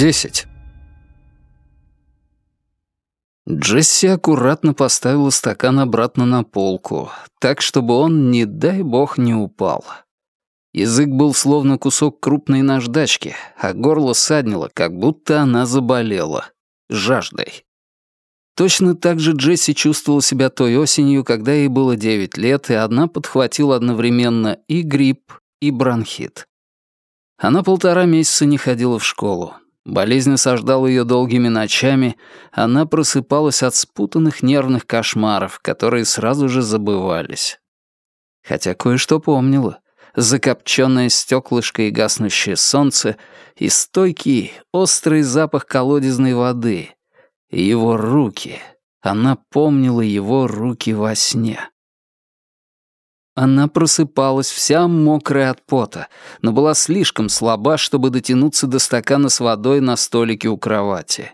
10. Джесси аккуратно поставила стакан обратно на полку, так, чтобы он, не дай бог, не упал. Язык был словно кусок крупной наждачки, а горло саднило, как будто она заболела. Жаждой. Точно так же Джесси чувствовала себя той осенью, когда ей было 9 лет, и она подхватила одновременно и грипп, и бронхит. Она полтора месяца не ходила в школу. Болезнь осаждала ее долгими ночами, она просыпалась от спутанных нервных кошмаров, которые сразу же забывались. Хотя кое-что помнила. Закопченное стеклышко и гаснущее солнце, и стойкий, острый запах колодезной воды, и его руки. Она помнила его руки во сне. Она просыпалась вся мокрая от пота, но была слишком слаба, чтобы дотянуться до стакана с водой на столике у кровати.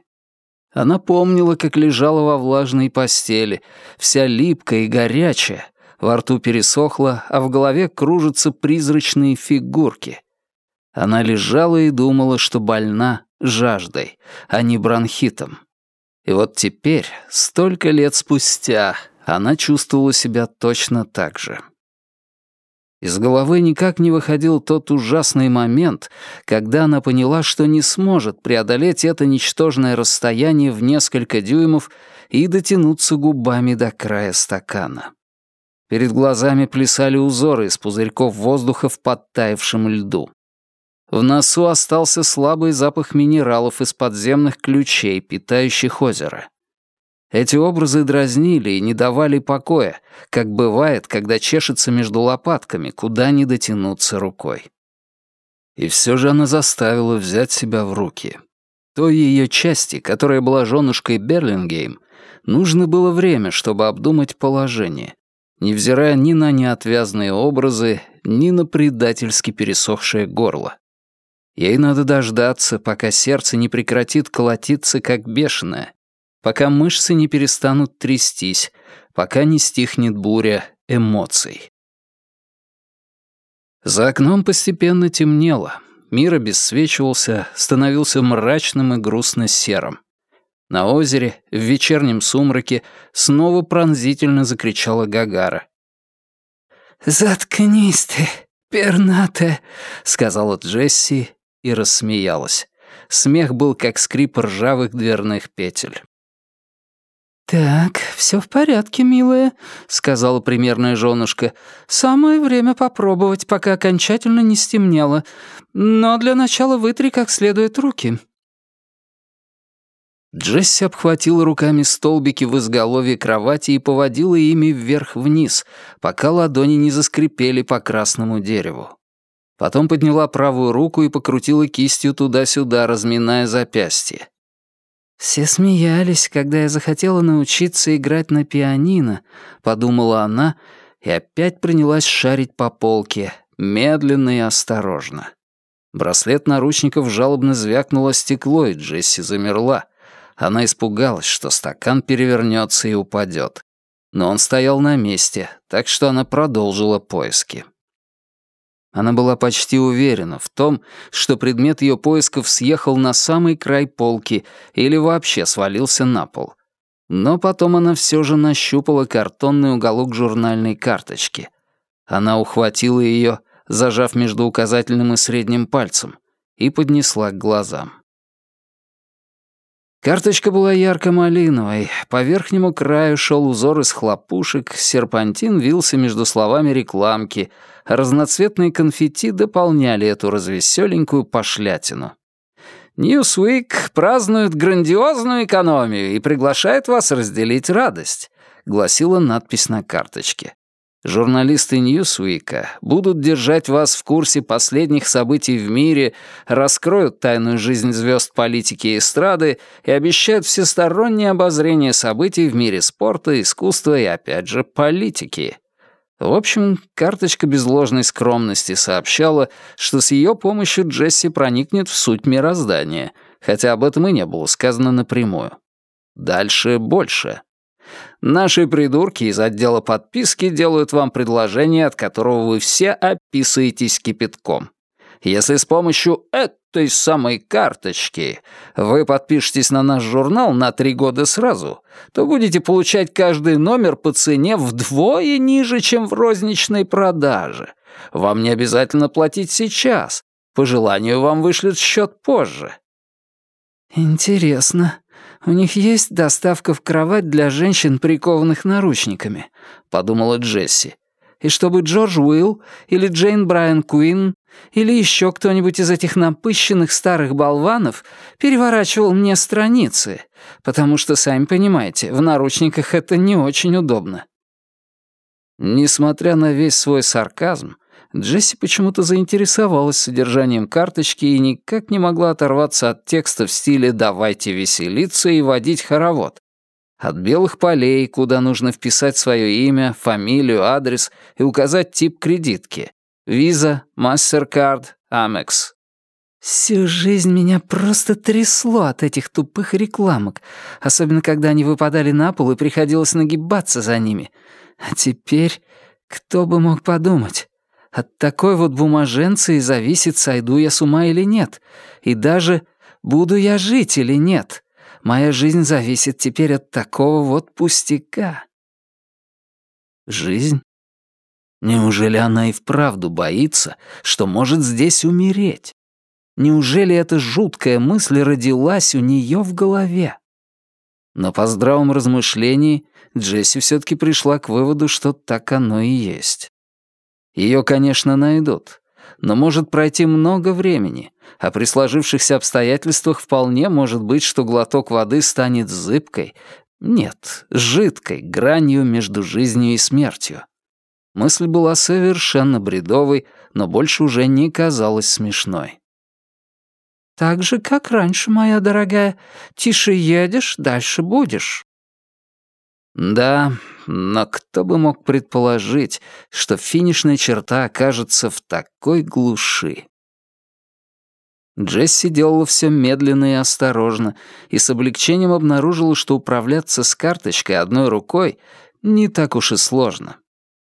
Она помнила, как лежала во влажной постели, вся липкая и горячая, во рту пересохло, а в голове кружатся призрачные фигурки. Она лежала и думала, что больна жаждой, а не бронхитом. И вот теперь, столько лет спустя, она чувствовала себя точно так же. Из головы никак не выходил тот ужасный момент, когда она поняла, что не сможет преодолеть это ничтожное расстояние в несколько дюймов и дотянуться губами до края стакана. Перед глазами плясали узоры из пузырьков воздуха в подтаявшем льду. В носу остался слабый запах минералов из подземных ключей, питающих озеро. Эти образы дразнили и не давали покоя, как бывает, когда чешется между лопатками, куда не дотянуться рукой. И все же она заставила взять себя в руки. Той ее части, которая была женушкой Берлингейм, нужно было время, чтобы обдумать положение, невзирая ни на неотвязные образы, ни на предательски пересохшее горло. Ей надо дождаться, пока сердце не прекратит колотиться, как бешеное, пока мышцы не перестанут трястись, пока не стихнет буря эмоций. За окном постепенно темнело. Мир обесцвечивался, становился мрачным и грустно серым. На озере, в вечернем сумраке, снова пронзительно закричала Гагара. «Заткнись ты, пернатая», — сказала Джесси и рассмеялась. Смех был как скрип ржавых дверных петель. «Так, все в порядке, милая», — сказала примерная женушка. «Самое время попробовать, пока окончательно не стемнело. Но для начала вытри как следует руки». Джесси обхватила руками столбики в изголовье кровати и поводила ими вверх-вниз, пока ладони не заскрипели по красному дереву. Потом подняла правую руку и покрутила кистью туда-сюда, разминая запястье. «Все смеялись, когда я захотела научиться играть на пианино», — подумала она и опять принялась шарить по полке, медленно и осторожно. Браслет наручников жалобно звякнуло стекло, и Джесси замерла. Она испугалась, что стакан перевернется и упадет. Но он стоял на месте, так что она продолжила поиски. Она была почти уверена в том, что предмет ее поисков съехал на самый край полки или вообще свалился на пол. Но потом она все же нащупала картонный уголок журнальной карточки. Она ухватила ее, зажав между указательным и средним пальцем, и поднесла к глазам. Карточка была ярко-малиновой, по верхнему краю шел узор из хлопушек, серпантин вился между словами рекламки, разноцветные конфетти дополняли эту развеселенькую пошлятину. «Ньюсвик празднует грандиозную экономию и приглашает вас разделить радость», — гласила надпись на карточке. Журналисты Ньюсуика будут держать вас в курсе последних событий в мире, раскроют тайную жизнь звезд политики и эстрады и обещают всестороннее обозрение событий в мире спорта, искусства и, опять же, политики. В общем, карточка без ложной скромности сообщала, что с ее помощью Джесси проникнет в суть мироздания, хотя об этом и не было сказано напрямую. Дальше больше. Наши придурки из отдела подписки делают вам предложение, от которого вы все описываетесь кипятком. Если с помощью этой самой карточки вы подпишетесь на наш журнал на три года сразу, то будете получать каждый номер по цене вдвое ниже, чем в розничной продаже. Вам не обязательно платить сейчас. По желанию вам вышлют счет позже. Интересно. У них есть доставка в кровать для женщин, прикованных наручниками, подумала Джесси. И чтобы Джордж Уилл или Джейн Брайан Куин или еще кто-нибудь из этих напыщенных старых болванов переворачивал мне страницы, потому что, сами понимаете, в наручниках это не очень удобно. Несмотря на весь свой сарказм, Джесси почему-то заинтересовалась содержанием карточки и никак не могла оторваться от текста в стиле «давайте веселиться и водить хоровод». От белых полей, куда нужно вписать свое имя, фамилию, адрес и указать тип кредитки. Виза, MasterCard, Amex. Всю жизнь меня просто трясло от этих тупых рекламок, особенно когда они выпадали на пол и приходилось нагибаться за ними. А теперь кто бы мог подумать? От такой вот бумаженцы и зависит, сойду я с ума или нет. И даже буду я жить или нет. Моя жизнь зависит теперь от такого вот пустяка. Жизнь? Неужели она и вправду боится, что может здесь умереть? Неужели эта жуткая мысль родилась у нее в голове? Но по здравом размышлении Джесси все-таки пришла к выводу, что так оно и есть. Ее, конечно, найдут, но может пройти много времени, а при сложившихся обстоятельствах вполне может быть, что глоток воды станет зыбкой, нет, жидкой гранью между жизнью и смертью. Мысль была совершенно бредовой, но больше уже не казалась смешной. «Так же, как раньше, моя дорогая. Тише едешь, дальше будешь». Да, но кто бы мог предположить, что финишная черта окажется в такой глуши? Джесси делала все медленно и осторожно, и с облегчением обнаружила, что управляться с карточкой одной рукой не так уж и сложно.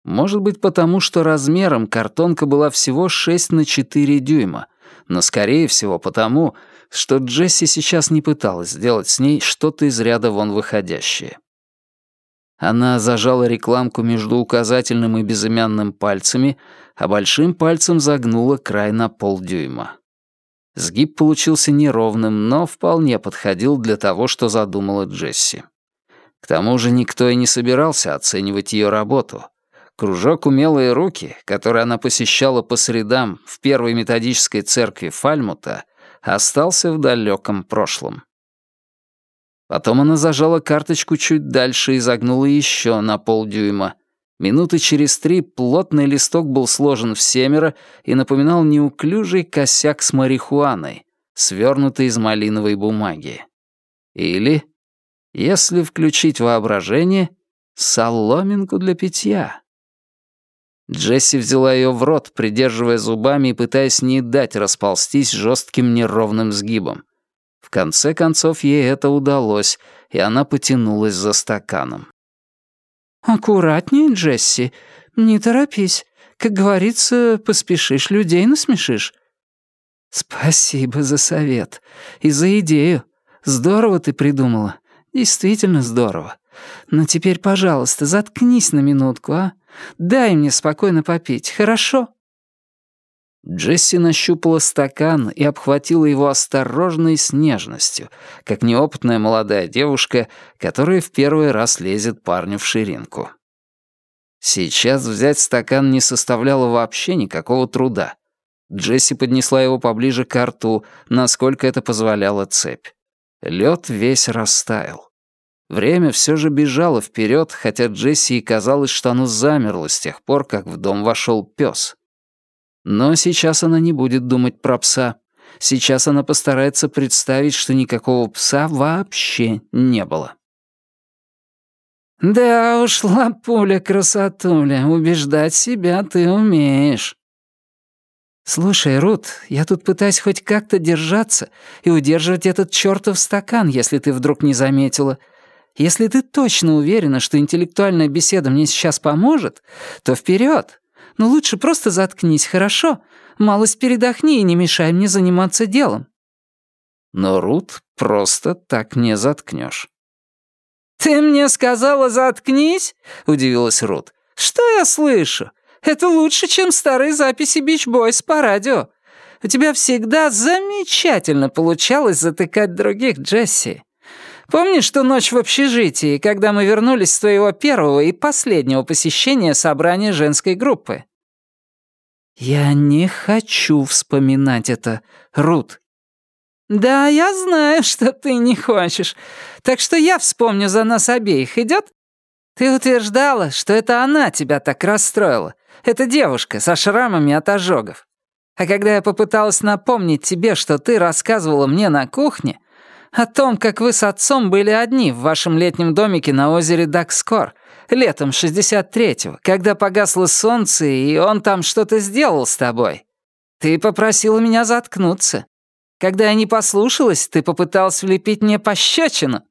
Может быть, потому что размером картонка была всего 6 на 4 дюйма, но, скорее всего, потому, что Джесси сейчас не пыталась сделать с ней что-то из ряда вон выходящее. Она зажала рекламку между указательным и безымянным пальцами, а большим пальцем загнула край на полдюйма. Сгиб получился неровным, но вполне подходил для того, что задумала Джесси. К тому же никто и не собирался оценивать ее работу. Кружок «Умелые руки», который она посещала по средам в первой методической церкви Фальмута, остался в далеком прошлом. Потом она зажала карточку чуть дальше и загнула еще на полдюйма. Минуты через три плотный листок был сложен в семеро и напоминал неуклюжий косяк с марихуаной, свернутый из малиновой бумаги. Или, если включить воображение, соломинку для питья. Джесси взяла ее в рот, придерживая зубами и пытаясь не дать расползтись жестким неровным сгибом. В конце концов, ей это удалось, и она потянулась за стаканом. «Аккуратнее, Джесси. Не торопись. Как говорится, поспешишь, людей насмешишь». «Спасибо за совет. И за идею. Здорово ты придумала. Действительно здорово. Но теперь, пожалуйста, заткнись на минутку, а? Дай мне спокойно попить, хорошо?» Джесси нащупала стакан и обхватила его осторожно и с нежностью, как неопытная молодая девушка, которая в первый раз лезет парню в ширинку. Сейчас взять стакан не составляло вообще никакого труда. Джесси поднесла его поближе к рту, насколько это позволяла цепь. Лед весь растаял. Время все же бежало вперед, хотя Джесси и казалось, что оно замерло с тех пор, как в дом вошел пес. Но сейчас она не будет думать про пса. Сейчас она постарается представить, что никакого пса вообще не было. «Да уж, лапуля-красотуля, убеждать себя ты умеешь». «Слушай, Рут, я тут пытаюсь хоть как-то держаться и удерживать этот чертов стакан, если ты вдруг не заметила. Если ты точно уверена, что интеллектуальная беседа мне сейчас поможет, то вперед. Но лучше просто заткнись, хорошо? Малость передохни и не мешай мне заниматься делом». Но Рут просто так не заткнешь. «Ты мне сказала, заткнись?» — удивилась Рут. «Что я слышу? Это лучше, чем старые записи Бич Бойс по радио. У тебя всегда замечательно получалось затыкать других, Джесси. Помнишь ту ночь в общежитии, когда мы вернулись с твоего первого и последнего посещения собрания женской группы?» «Я не хочу вспоминать это, Рут». «Да, я знаю, что ты не хочешь. Так что я вспомню за нас обеих, идет? Ты утверждала, что это она тебя так расстроила. Эта девушка со шрамами от ожогов. А когда я попыталась напомнить тебе, что ты рассказывала мне на кухне, о том, как вы с отцом были одни в вашем летнем домике на озере Дакскор, летом 63-го, когда погасло солнце, и он там что-то сделал с тобой. Ты попросила меня заткнуться. Когда я не послушалась, ты попыталась влепить мне пощечину.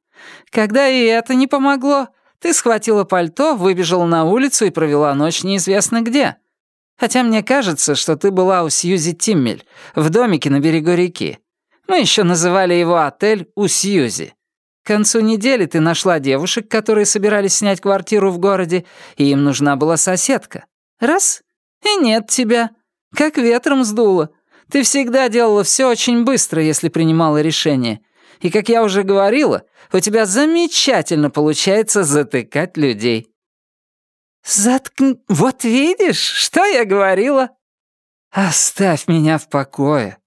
Когда и это не помогло, ты схватила пальто, выбежала на улицу и провела ночь неизвестно где. Хотя мне кажется, что ты была у Сьюзи Тиммель, в домике на берегу реки. Мы еще называли его отель у Сьюзи. К концу недели ты нашла девушек, которые собирались снять квартиру в городе, и им нужна была соседка. Раз — и нет тебя. Как ветром сдуло. Ты всегда делала все очень быстро, если принимала решение. И, как я уже говорила, у тебя замечательно получается затыкать людей. «Заткни... Вот видишь, что я говорила?» «Оставь меня в покое».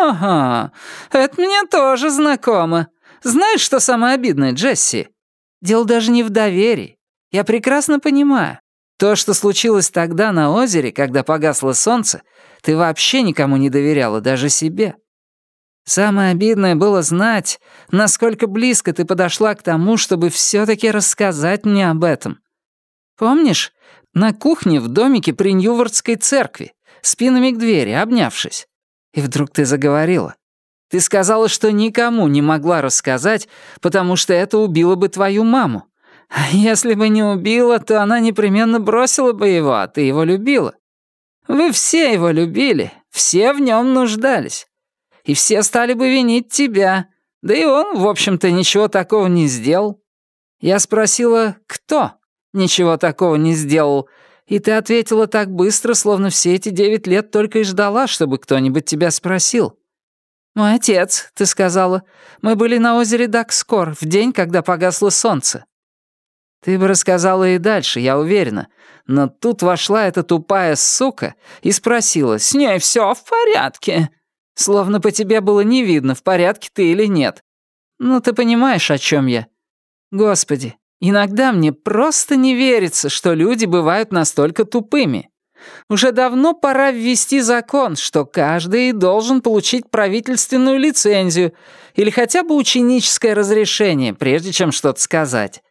«Ага, это мне тоже знакомо. Знаешь, что самое обидное, Джесси? Дело даже не в доверии. Я прекрасно понимаю. То, что случилось тогда на озере, когда погасло солнце, ты вообще никому не доверяла, даже себе. Самое обидное было знать, насколько близко ты подошла к тому, чтобы все таки рассказать мне об этом. Помнишь, на кухне в домике при Ньювардской церкви, спинами к двери, обнявшись. И вдруг ты заговорила. Ты сказала, что никому не могла рассказать, потому что это убило бы твою маму. А если бы не убила, то она непременно бросила бы его, а ты его любила. Вы все его любили, все в нем нуждались. И все стали бы винить тебя. Да и он, в общем-то, ничего такого не сделал. Я спросила, кто? ничего такого не сделал, и ты ответила так быстро, словно все эти девять лет только и ждала, чтобы кто-нибудь тебя спросил. «Мой отец», — ты сказала, — «мы были на озере Дакскор в день, когда погасло солнце». Ты бы рассказала и дальше, я уверена, но тут вошла эта тупая сука и спросила, «С ней все в порядке?» Словно по тебе было не видно, в порядке ты или нет. Ну, ты понимаешь, о чем я. Господи, Иногда мне просто не верится, что люди бывают настолько тупыми. Уже давно пора ввести закон, что каждый должен получить правительственную лицензию или хотя бы ученическое разрешение, прежде чем что-то сказать.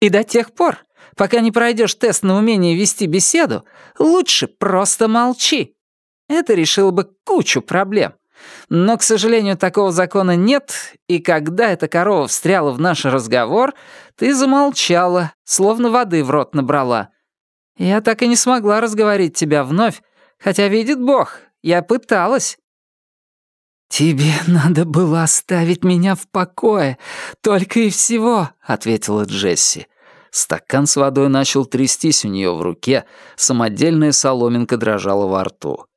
И до тех пор, пока не пройдешь тест на умение вести беседу, лучше просто молчи. Это решило бы кучу проблем. Но, к сожалению, такого закона нет, и когда эта корова встряла в наш разговор, ты замолчала, словно воды в рот набрала. Я так и не смогла разговорить тебя вновь, хотя, видит Бог, я пыталась». «Тебе надо было оставить меня в покое, только и всего», — ответила Джесси. Стакан с водой начал трястись у нее в руке, самодельная соломинка дрожала во рту.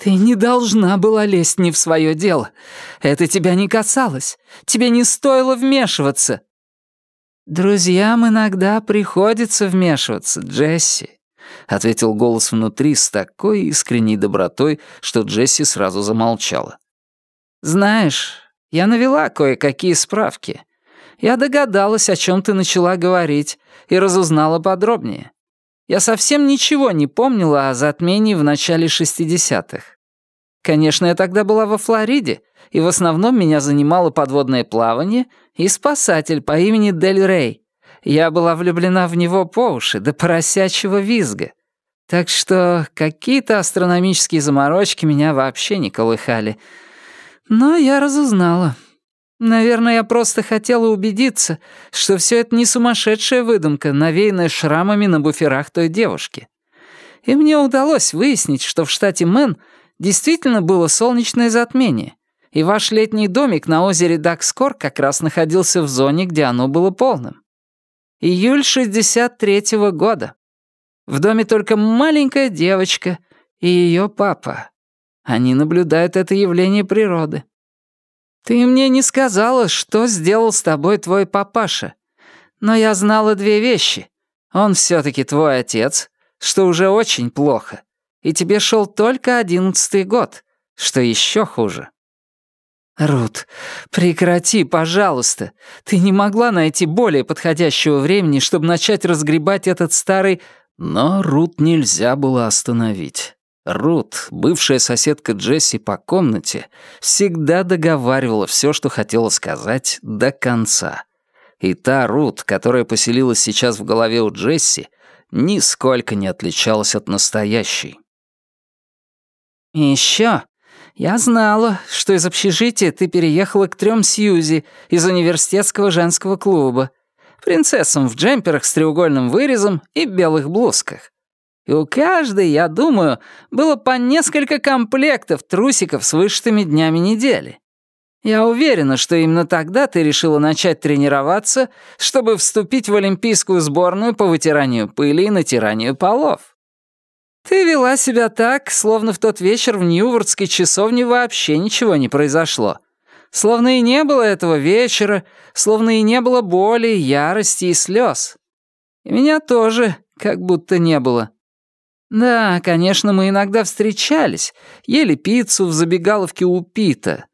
«Ты не должна была лезть не в свое дело. Это тебя не касалось. Тебе не стоило вмешиваться». «Друзьям иногда приходится вмешиваться, Джесси», — ответил голос внутри с такой искренней добротой, что Джесси сразу замолчала. «Знаешь, я навела кое-какие справки. Я догадалась, о чем ты начала говорить, и разузнала подробнее. Я совсем ничего не помнила о затмении в начале 60-х. Конечно, я тогда была во Флориде, и в основном меня занимало подводное плавание и спасатель по имени Дель Рей. Я была влюблена в него по уши, до поросячьего визга. Так что какие-то астрономические заморочки меня вообще не колыхали. Но я разузнала. Наверное, я просто хотела убедиться, что все это не сумасшедшая выдумка, навеянная шрамами на буферах той девушки. И мне удалось выяснить, что в штате Мэн действительно было солнечное затмение, и ваш летний домик на озере Дакскор как раз находился в зоне, где оно было полным. Июль 63-го года. В доме только маленькая девочка и ее папа. Они наблюдают это явление природы. Ты мне не сказала, что сделал с тобой твой папаша. Но я знала две вещи. Он все таки твой отец, что уже очень плохо. И тебе шел только одиннадцатый год, что еще хуже. «Рут, прекрати, пожалуйста. Ты не могла найти более подходящего времени, чтобы начать разгребать этот старый...» Но Рут нельзя было остановить. Рут, бывшая соседка Джесси по комнате, всегда договаривала все, что хотела сказать, до конца. И та Рут, которая поселилась сейчас в голове у Джесси, нисколько не отличалась от настоящей. «И еще я знала, что из общежития ты переехала к трем Сьюзи из университетского женского клуба, принцессам в джемперах с треугольным вырезом и белых блузках. И у каждой, я думаю, было по несколько комплектов трусиков с вышитыми днями недели. Я уверена, что именно тогда ты решила начать тренироваться, чтобы вступить в олимпийскую сборную по вытиранию пыли и натиранию полов. Ты вела себя так, словно в тот вечер в Ньювардской часовне вообще ничего не произошло. Словно и не было этого вечера, словно и не было боли, ярости и слез. И меня тоже как будто не было. Да, конечно, мы иногда встречались, ели пиццу в забегаловке у Пита.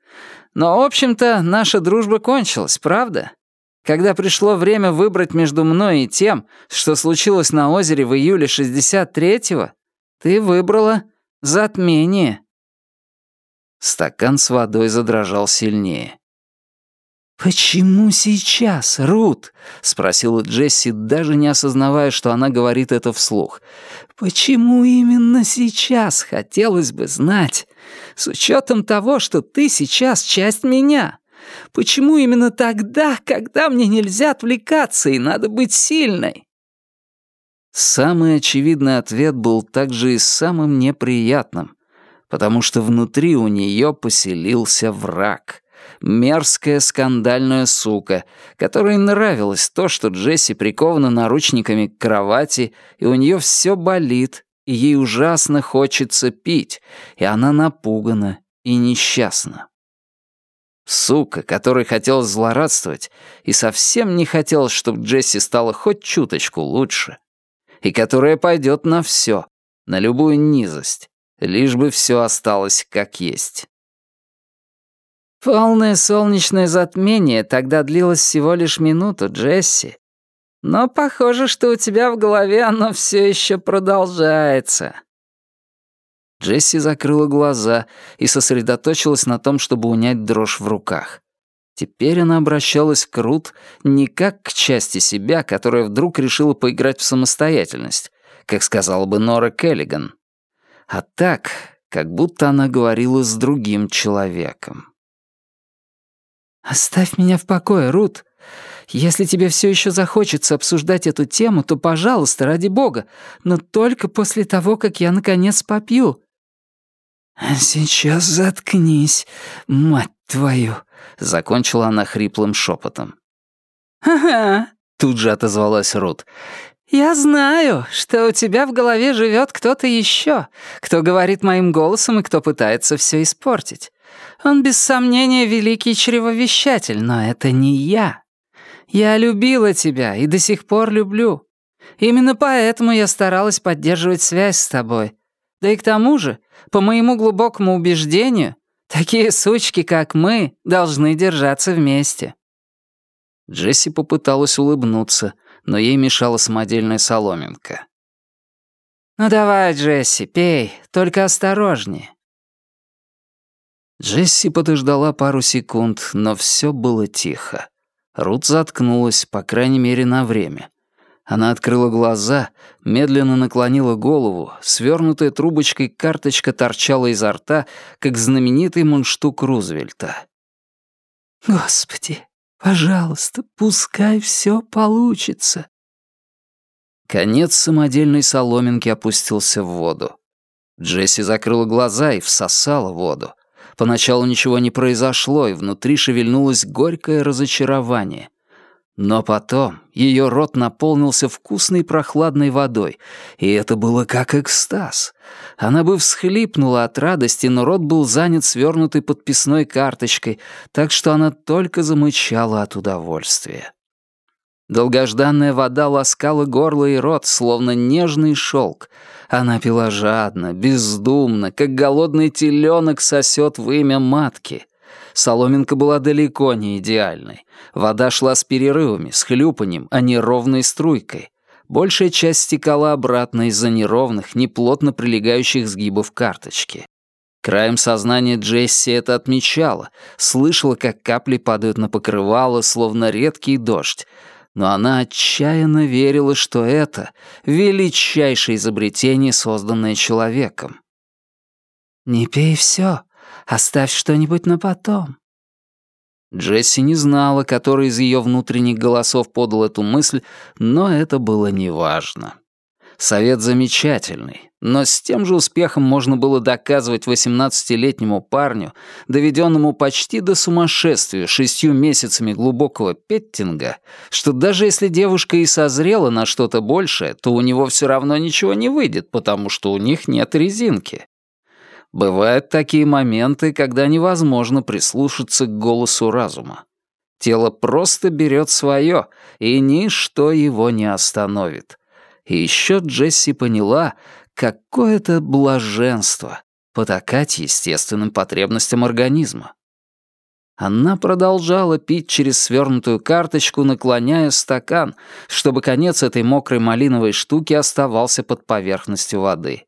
Но, в общем-то, наша дружба кончилась, правда? Когда пришло время выбрать между мной и тем, что случилось на озере в июле 63-го, ты выбрала затмение. Стакан с водой задрожал сильнее. «Почему сейчас, Рут?» — спросила Джесси, даже не осознавая, что она говорит это вслух. «Почему именно сейчас, хотелось бы знать, с учетом того, что ты сейчас часть меня? Почему именно тогда, когда мне нельзя отвлекаться и надо быть сильной?» Самый очевидный ответ был также и самым неприятным, потому что внутри у нее поселился враг — мерзкая скандальная сука, которой нравилось то, что Джесси прикована наручниками к кровати, и у нее все болит, и ей ужасно хочется пить, и она напугана и несчастна. Сука, которой хотелось злорадствовать, и совсем не хотелось, чтобы Джесси стала хоть чуточку лучше, и которая пойдет на все, на любую низость, лишь бы все осталось как есть. Полное солнечное затмение тогда длилось всего лишь минуту, Джесси. Но похоже, что у тебя в голове оно все еще продолжается. Джесси закрыла глаза и сосредоточилась на том, чтобы унять дрожь в руках. Теперь она обращалась к Рут не как к части себя, которая вдруг решила поиграть в самостоятельность, как сказала бы Нора Келлиган, а так, как будто она говорила с другим человеком. «Оставь меня в покое, Рут. Если тебе все еще захочется обсуждать эту тему, то, пожалуйста, ради бога, но только после того, как я, наконец, попью». «Сейчас заткнись, мать твою», — закончила она хриплым шепотом. «Ага», — тут же отозвалась Рут. «Я знаю, что у тебя в голове живет кто-то еще, кто говорит моим голосом и кто пытается все испортить. Он без сомнения великий чревовещатель, но это не я. Я любила тебя и до сих пор люблю. Именно поэтому я старалась поддерживать связь с тобой. Да и к тому же, по моему глубокому убеждению, такие сучки, как мы, должны держаться вместе». Джесси попыталась улыбнуться, но ей мешала самодельная соломинка. «Ну давай, Джесси, пей, только осторожнее. Джесси подождала пару секунд, но все было тихо. Рут заткнулась, по крайней мере, на время. Она открыла глаза, медленно наклонила голову, свернутая трубочкой карточка торчала изо рта, как знаменитый мундштук Рузвельта. «Господи, пожалуйста, пускай все получится». Конец самодельной соломинки опустился в воду. Джесси закрыла глаза и всосала воду. Поначалу ничего не произошло, и внутри шевельнулось горькое разочарование. Но потом ее рот наполнился вкусной прохладной водой, и это было как экстаз. Она бы всхлипнула от радости, но рот был занят свернутой подписной карточкой, так что она только замычала от удовольствия. Долгожданная вода ласкала горло и рот, словно нежный шелк. Она пила жадно, бездумно, как голодный теленок сосет в имя матки — Соломинка была далеко не идеальной. Вода шла с перерывами, с хлюпанием, а не ровной струйкой. Большая часть стекала обратно из-за неровных, неплотно прилегающих сгибов карточки. Краем сознания Джесси это отмечала, слышала, как капли падают на покрывало, словно редкий дождь, но она отчаянно верила, что это величайшее изобретение, созданное человеком. «Не пей все», Оставь что-нибудь на потом». Джесси не знала, который из ее внутренних голосов подал эту мысль, но это было неважно. Совет замечательный, но с тем же успехом можно было доказывать 18-летнему парню, доведенному почти до сумасшествия шестью месяцами глубокого петтинга, что даже если девушка и созрела на что-то большее, то у него все равно ничего не выйдет, потому что у них нет резинки. Бывают такие моменты, когда невозможно прислушаться к голосу разума. Тело просто берет свое, и ничто его не остановит. И еще Джесси поняла, какое это блаженство потакать естественным потребностям организма. Она продолжала пить через свернутую карточку, наклоняя стакан, чтобы конец этой мокрой малиновой штуки оставался под поверхностью воды.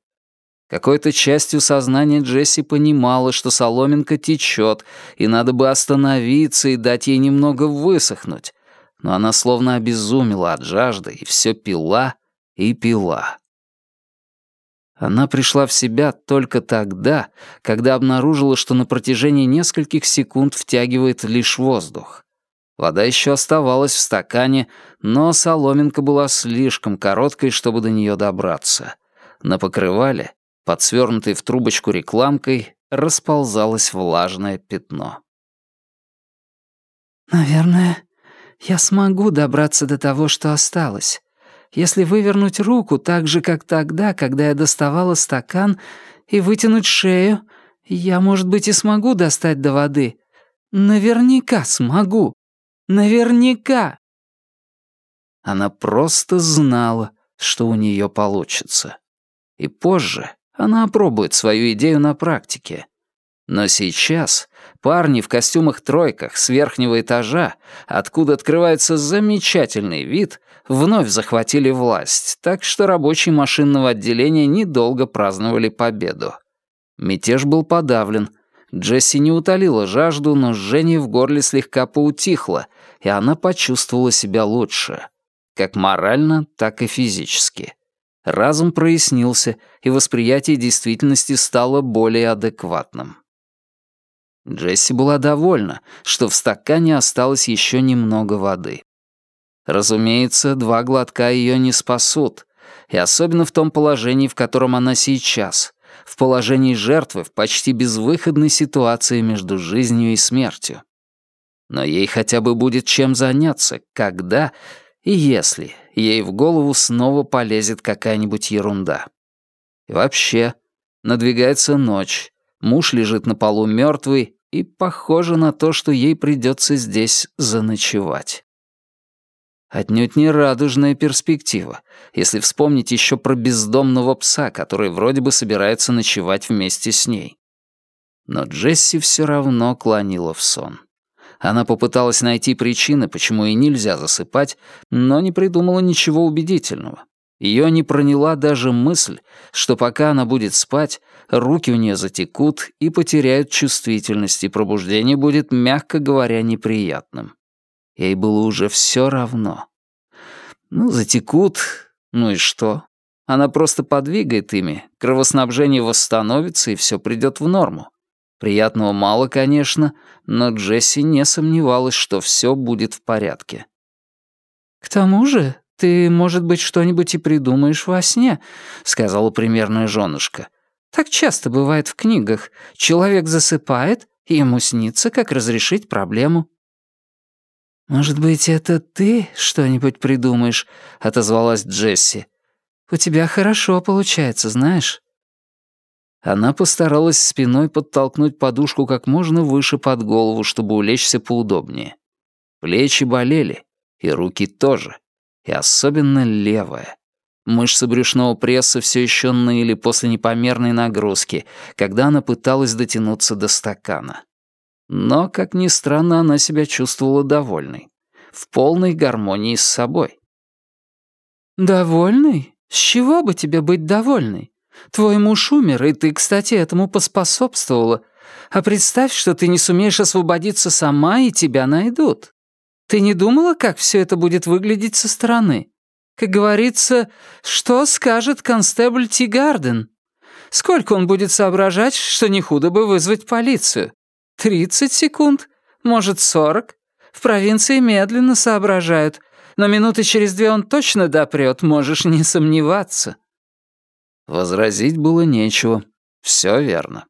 Какой-то частью сознания Джесси понимала, что соломинка течет, и надо бы остановиться и дать ей немного высохнуть. Но она словно обезумела от жажды и все пила и пила. Она пришла в себя только тогда, когда обнаружила, что на протяжении нескольких секунд втягивает лишь воздух. Вода еще оставалась в стакане, но соломинка была слишком короткой, чтобы до нее добраться. На покрывале под свернутой в трубочку рекламкой расползалось влажное пятно. «Наверное, я смогу добраться до того, что осталось. Если вывернуть руку так же, как тогда, когда я доставала стакан, и вытянуть шею, я, может быть, и смогу достать до воды. Наверняка смогу. Наверняка!» Она просто знала, что у нее получится. И позже, она опробует свою идею на практике. Но сейчас парни в костюмах-тройках с верхнего этажа, откуда открывается замечательный вид, вновь захватили власть, так что рабочие машинного отделения недолго праздновали победу. Мятеж был подавлен. Джесси не утолила жажду, но жжение в горле слегка поутихло, и она почувствовала себя лучше. Как морально, так и физически. Разум прояснился, и восприятие действительности стало более адекватным. Джесси была довольна, что в стакане осталось еще немного воды. Разумеется, два глотка ее не спасут, и особенно в том положении, в котором она сейчас, в положении жертвы в почти безвыходной ситуации между жизнью и смертью. Но ей хотя бы будет чем заняться, когда и если ей в голову снова полезет какая-нибудь ерунда. И вообще, надвигается ночь, муж лежит на полу мертвый, и похоже на то, что ей придется здесь заночевать. Отнюдь не радужная перспектива, если вспомнить еще про бездомного пса, который вроде бы собирается ночевать вместе с ней. Но Джесси все равно клонила в сон. Она попыталась найти причины, почему ей нельзя засыпать, но не придумала ничего убедительного. Ее не проняла даже мысль, что пока она будет спать, руки у нее затекут и потеряют чувствительность, и пробуждение будет, мягко говоря, неприятным. Ей было уже все равно. Ну, затекут, ну и что? Она просто подвигает ими, кровоснабжение восстановится, и все придет в норму. Приятного мало, конечно, но Джесси не сомневалась, что все будет в порядке. «К тому же «Ты, может быть, что-нибудь и придумаешь во сне», — сказала примерная женушка. «Так часто бывает в книгах. Человек засыпает, и ему снится, как разрешить проблему». «Может быть, это ты что-нибудь придумаешь?» — отозвалась Джесси. «У тебя хорошо получается, знаешь». Она постаралась спиной подтолкнуть подушку как можно выше под голову, чтобы улечься поудобнее. Плечи болели, и руки тоже и особенно левая. Мышцы брюшного пресса все еще ныли после непомерной нагрузки, когда она пыталась дотянуться до стакана. Но, как ни странно, она себя чувствовала довольной. В полной гармонии с собой. «Довольный? С чего бы тебе быть довольной? Твой муж умер, и ты, кстати, этому поспособствовала. А представь, что ты не сумеешь освободиться сама, и тебя найдут. Ты не думала, как все это будет выглядеть со стороны? Как говорится, что скажет констебль Тигарден? Сколько он будет соображать, что не худо бы вызвать полицию? Тридцать секунд? Может, сорок? В провинции медленно соображают, но минуты через две он точно допрет, можешь не сомневаться». Возразить было нечего. Все верно.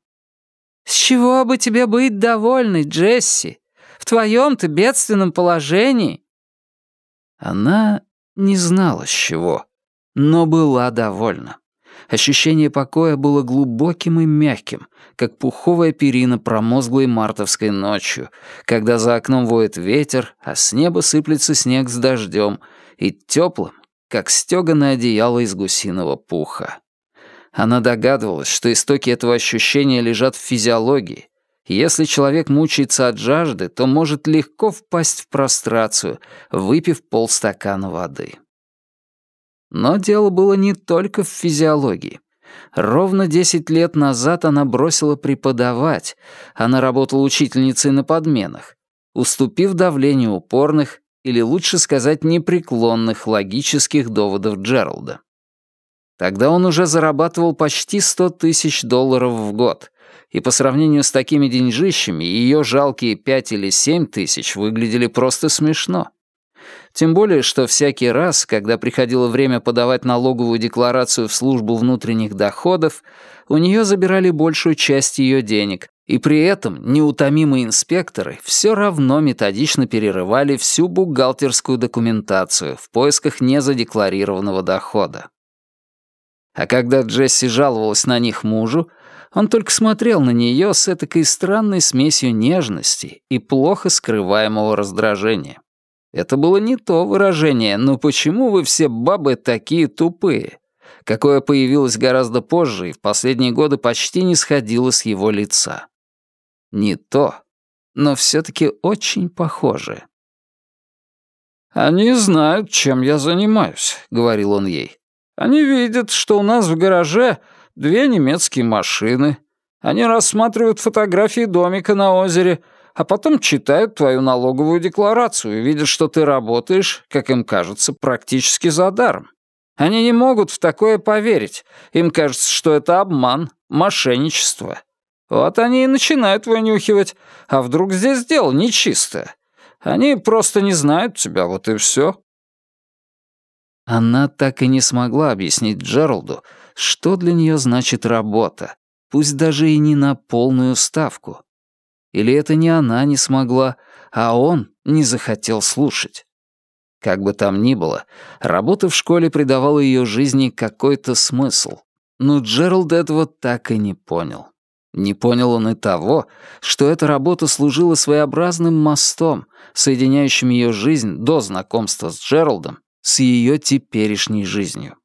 «С чего бы тебе быть довольной, Джесси? В твоем-то бедственном положении». Она не знала с чего, но была довольна. Ощущение покоя было глубоким и мягким, как пуховая перина промозглой мартовской ночью, когда за окном воет ветер, а с неба сыплется снег с дождем, и теплым, как стёганое одеяло из гусиного пуха. Она догадывалась, что истоки этого ощущения лежат в физиологии, если человек мучается от жажды, то может легко впасть в прострацию, выпив полстакана воды. Но дело было не только в физиологии. Ровно 10 лет назад она бросила преподавать. Она работала учительницей на подменах, уступив давлению упорных, или лучше сказать, непреклонных логических доводов Джералда. Тогда он уже зарабатывал почти 100 тысяч долларов в год, и по сравнению с такими деньжищами ее жалкие пять или семь тысяч выглядели просто смешно. Тем более, что всякий раз, когда приходило время подавать налоговую декларацию в службу внутренних доходов, у нее забирали большую часть ее денег, и при этом неутомимые инспекторы все равно методично перерывали всю бухгалтерскую документацию в поисках незадекларированного дохода. А когда Джесси жаловалась на них мужу, он только смотрел на нее с этакой странной смесью нежности и плохо скрываемого раздражения. Это было не то выражение «ну почему вы все бабы такие тупые?», какое появилось гораздо позже и в последние годы почти не сходило с его лица. Не то, но все-таки очень похоже. «Они знают, чем я занимаюсь», — говорил он ей. «Они видят, что у нас в гараже две немецкие машины. Они рассматривают фотографии домика на озере, а потом читают твою налоговую декларацию и видят, что ты работаешь, как им кажется, практически за даром. Они не могут в такое поверить. Им кажется, что это обман, мошенничество. Вот они и начинают вынюхивать. А вдруг здесь дело нечистое? Они просто не знают тебя, вот и все. Она так и не смогла объяснить Джералду, что для нее значит работа, пусть даже и не на полную ставку. Или это не она не смогла, а он не захотел слушать. Как бы там ни было, работа в школе придавала ее жизни какой-то смысл. Но Джеральд этого так и не понял. Не понял он и того, что эта работа служила своеобразным мостом, соединяющим ее жизнь до знакомства с Джералдом с ее теперешней жизнью.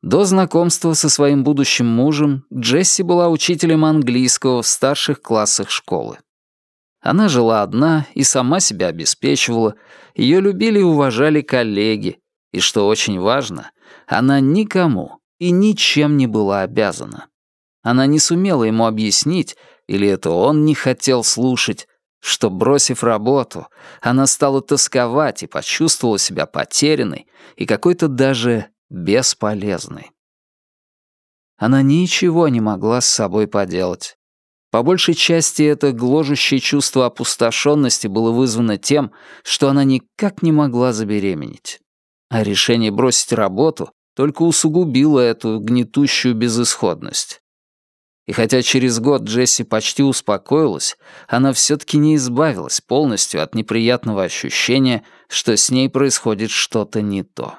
До знакомства со своим будущим мужем Джесси была учителем английского в старших классах школы. Она жила одна и сама себя обеспечивала, ее любили и уважали коллеги, и, что очень важно, она никому и ничем не была обязана. Она не сумела ему объяснить, или это он не хотел слушать, что, бросив работу, она стала тосковать и почувствовала себя потерянной и какой-то даже бесполезной. Она ничего не могла с собой поделать. По большей части это гложущее чувство опустошенности было вызвано тем, что она никак не могла забеременеть. а решение бросить работу только усугубило эту гнетущую безысходность. И хотя через год Джесси почти успокоилась, она все-таки не избавилась полностью от неприятного ощущения, что с ней происходит что-то не то.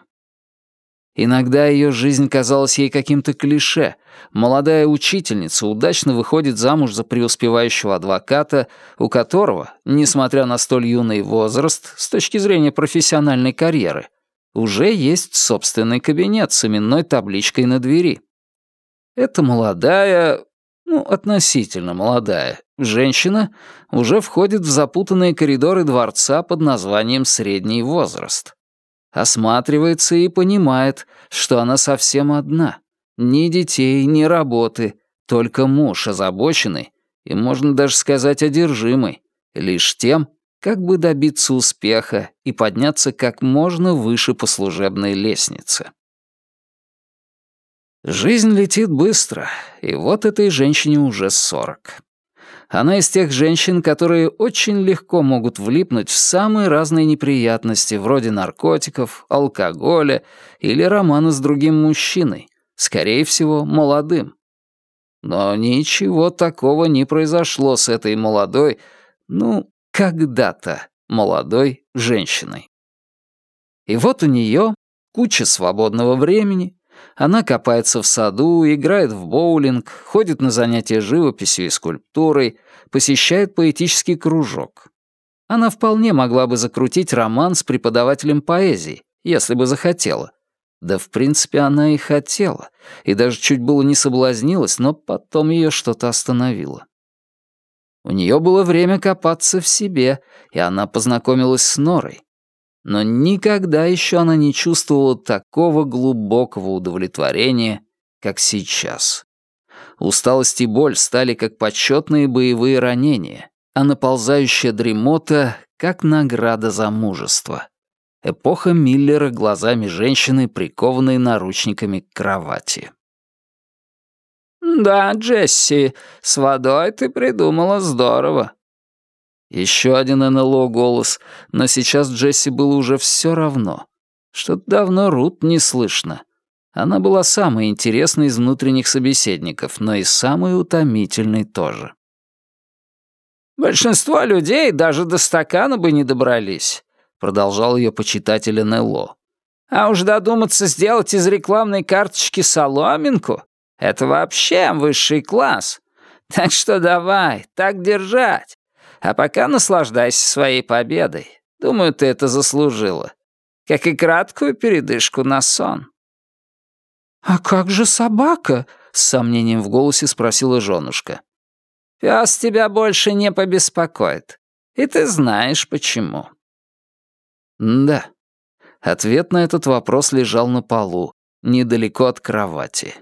Иногда ее жизнь казалась ей каким-то клише. Молодая учительница удачно выходит замуж за преуспевающего адвоката, у которого, несмотря на столь юный возраст, с точки зрения профессиональной карьеры, уже есть собственный кабинет с именной табличкой на двери. Эта молодая, ну, относительно молодая, женщина уже входит в запутанные коридоры дворца под названием «Средний возраст» осматривается и понимает, что она совсем одна. Ни детей, ни работы, только муж озабоченный и, можно даже сказать, одержимый, лишь тем, как бы добиться успеха и подняться как можно выше по служебной лестнице. Жизнь летит быстро, и вот этой женщине уже сорок. Она из тех женщин, которые очень легко могут влипнуть в самые разные неприятности, вроде наркотиков, алкоголя или романа с другим мужчиной, скорее всего, молодым. Но ничего такого не произошло с этой молодой, ну, когда-то молодой женщиной. И вот у нее куча свободного времени, она копается в саду, играет в боулинг, ходит на занятия живописью и скульптурой, посещает поэтический кружок. Она вполне могла бы закрутить роман с преподавателем поэзии, если бы захотела. Да, в принципе, она и хотела, и даже чуть было не соблазнилась, но потом ее что-то остановило. У нее было время копаться в себе, и она познакомилась с Норой. Но никогда еще она не чувствовала такого глубокого удовлетворения, как сейчас. Усталость и боль стали как почетные боевые ранения, а наползающая дремота — как награда за мужество. Эпоха Миллера глазами женщины, прикованной наручниками к кровати. «Да, Джесси, с водой ты придумала здорово», еще один НЛО голос, но сейчас Джесси было уже все равно. Что-то давно Рут не слышно. Она была самой интересной из внутренних собеседников, но и самой утомительной тоже. «Большинство людей даже до стакана бы не добрались», — продолжал ее почитатель НЛО. «А уж додуматься сделать из рекламной карточки соломинку — это вообще высший класс. Так что давай, так держать. А пока наслаждайся своей победой. Думаю, ты это заслужила. Как и краткую передышку на сон». «А как же собака?» — с сомнением в голосе спросила женушка. «Пес тебя больше не побеспокоит. И ты знаешь, почему». «Да». Ответ на этот вопрос лежал на полу, недалеко от кровати.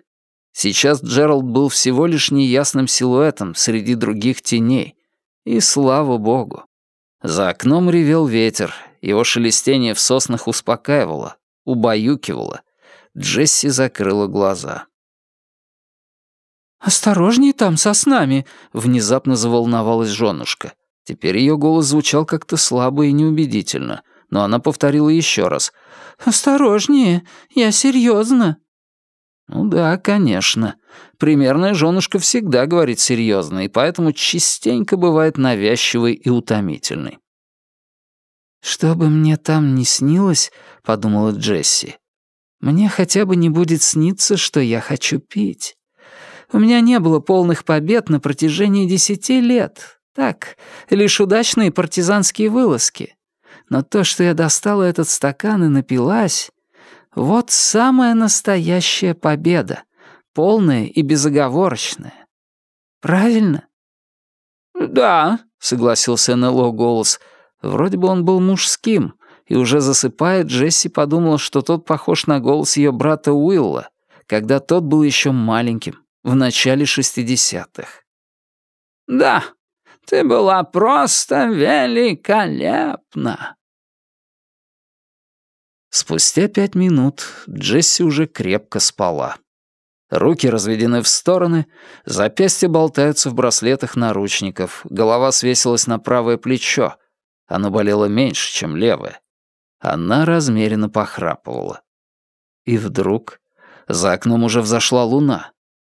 Сейчас Джеральд был всего лишь неясным силуэтом среди других теней, и слава богу. За окном ревел ветер, его шелестение в соснах успокаивало, убаюкивало. Джесси закрыла глаза. «Осторожней там со снами!» — внезапно заволновалась женушка. Теперь ее голос звучал как-то слабо и неубедительно, но она повторила еще раз. «Осторожнее, я серьезно. Ну да, конечно. Примерная женушка всегда говорит серьезно, и поэтому частенько бывает навязчивой и утомительной. «Что бы мне там ни снилось», — подумала Джесси, «мне хотя бы не будет сниться, что я хочу пить. У меня не было полных побед на протяжении десяти лет. Так, лишь удачные партизанские вылазки. Но то, что я достала этот стакан и напилась, вот самая настоящая победа, полная и безоговорочная. Правильно? «Да», — согласился НЛО голос. Вроде бы он был мужским, и уже засыпая, Джесси подумала, что тот похож на голос ее брата Уилла, когда тот был еще маленьким, в начале шестидесятых. «Да, ты была просто великолепна». Спустя пять минут Джесси уже крепко спала. Руки разведены в стороны, запястья болтаются в браслетах наручников, голова свесилась на правое плечо. Оно болело меньше, чем левое. Она размеренно похрапывала. И вдруг за окном уже взошла луна.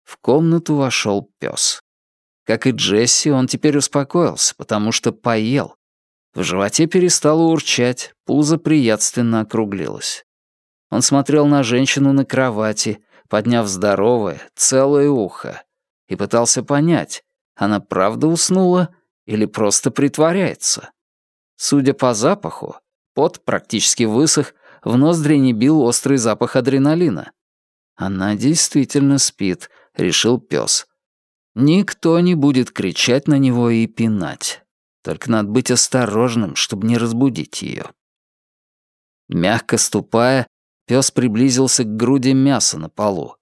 В комнату вошел пес. Как и Джесси, он теперь успокоился, потому что поел. В животе перестало урчать, пузо приятственно округлилось. Он смотрел на женщину на кровати, подняв здоровое, целое ухо, и пытался понять, она правда уснула или просто притворяется. Судя по запаху, пот практически высох, в ноздри не бил острый запах адреналина. Она действительно спит, решил пес. Никто не будет кричать на него и пинать. Только надо быть осторожным, чтобы не разбудить ее. Мягко ступая, пес приблизился к груди мяса на полу.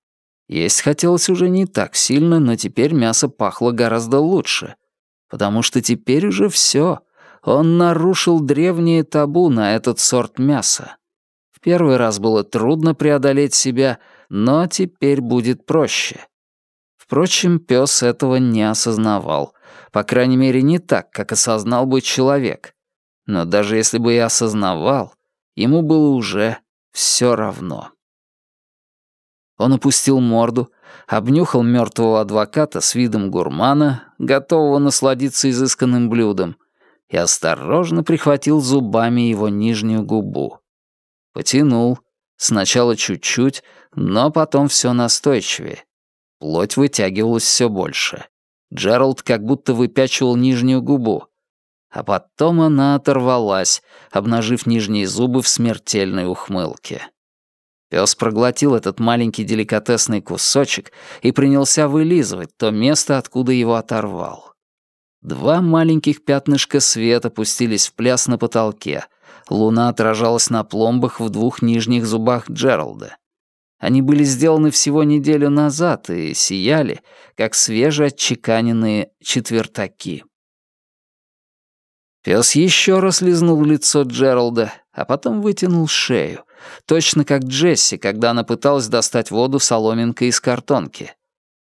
Есть хотелось уже не так сильно, но теперь мясо пахло гораздо лучше. Потому что теперь уже все. Он нарушил древнее табу на этот сорт мяса. В первый раз было трудно преодолеть себя, но теперь будет проще. Впрочем, пес этого не осознавал. По крайней мере, не так, как осознал бы человек. Но даже если бы и осознавал, ему было уже все равно. Он опустил морду, обнюхал мертвого адвоката с видом гурмана, готового насладиться изысканным блюдом, и осторожно прихватил зубами его нижнюю губу. Потянул, сначала чуть-чуть, но потом все настойчивее. Плоть вытягивалась все больше. Джеральд как будто выпячивал нижнюю губу. А потом она оторвалась, обнажив нижние зубы в смертельной ухмылке. Пес проглотил этот маленький деликатесный кусочек и принялся вылизывать то место, откуда его оторвал. Два маленьких пятнышка света пустились в пляс на потолке. Луна отражалась на пломбах в двух нижних зубах Джералда. Они были сделаны всего неделю назад и сияли, как свежеотчеканенные четвертаки. Пес еще раз лизнул лицо Джералда, а потом вытянул шею, точно как Джесси, когда она пыталась достать воду соломинкой из картонки.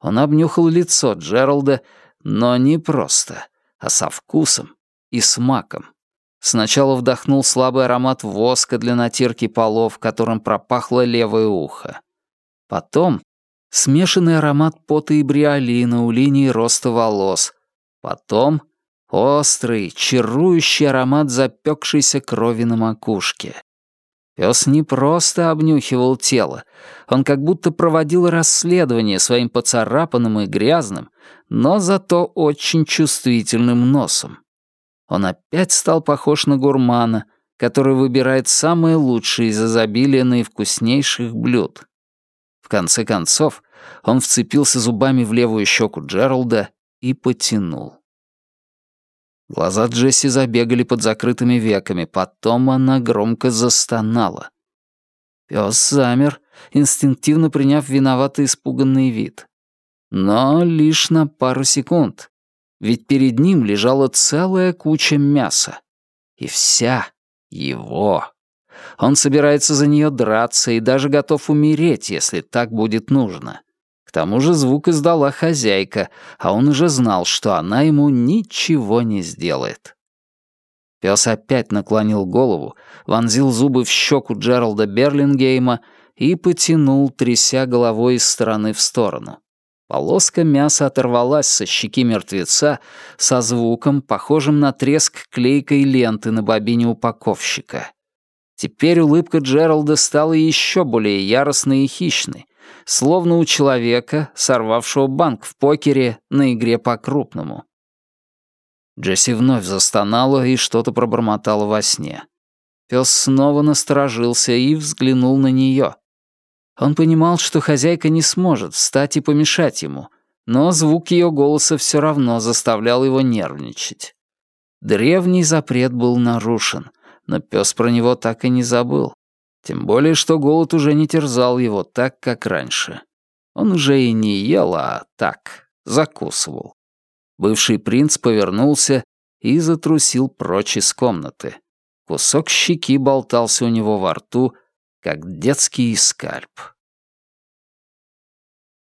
Он обнюхал лицо Джералда, но не просто, а со вкусом и смаком. Сначала вдохнул слабый аромат воска для натирки полов, которым пропахло левое ухо. Потом смешанный аромат пота и бриолина у линии роста волос. Потом острый, чарующий аромат запекшейся крови на макушке. Пес не просто обнюхивал тело, он как будто проводил расследование своим поцарапанным и грязным, но зато очень чувствительным носом. Он опять стал похож на гурмана, который выбирает самые лучшие из изобилия наивкуснейших блюд. В конце концов, он вцепился зубами в левую щеку Джералда и потянул. Глаза Джесси забегали под закрытыми веками, потом она громко застонала. Пес замер, инстинктивно приняв виноватый испуганный вид. Но лишь на пару секунд ведь перед ним лежала целая куча мяса. И вся его. Он собирается за нее драться и даже готов умереть, если так будет нужно. К тому же звук издала хозяйка, а он уже знал, что она ему ничего не сделает. Пес опять наклонил голову, вонзил зубы в щеку Джералда Берлингейма и потянул, тряся головой из стороны в сторону. Полоска мяса оторвалась со щеки мертвеца со звуком, похожим на треск клейкой ленты на бобине упаковщика. Теперь улыбка Джералда стала еще более яростной и хищной, словно у человека, сорвавшего банк в покере на игре по-крупному. Джесси вновь застонала и что-то пробормотала во сне. Пес снова насторожился и взглянул на нее. Он понимал, что хозяйка не сможет встать и помешать ему, но звук ее голоса все равно заставлял его нервничать. Древний запрет был нарушен, но пес про него так и не забыл. Тем более, что голод уже не терзал его так, как раньше. Он уже и не ел, а так, закусывал. Бывший принц повернулся и затрусил прочь из комнаты. Кусок щеки болтался у него во рту, как детский скальп.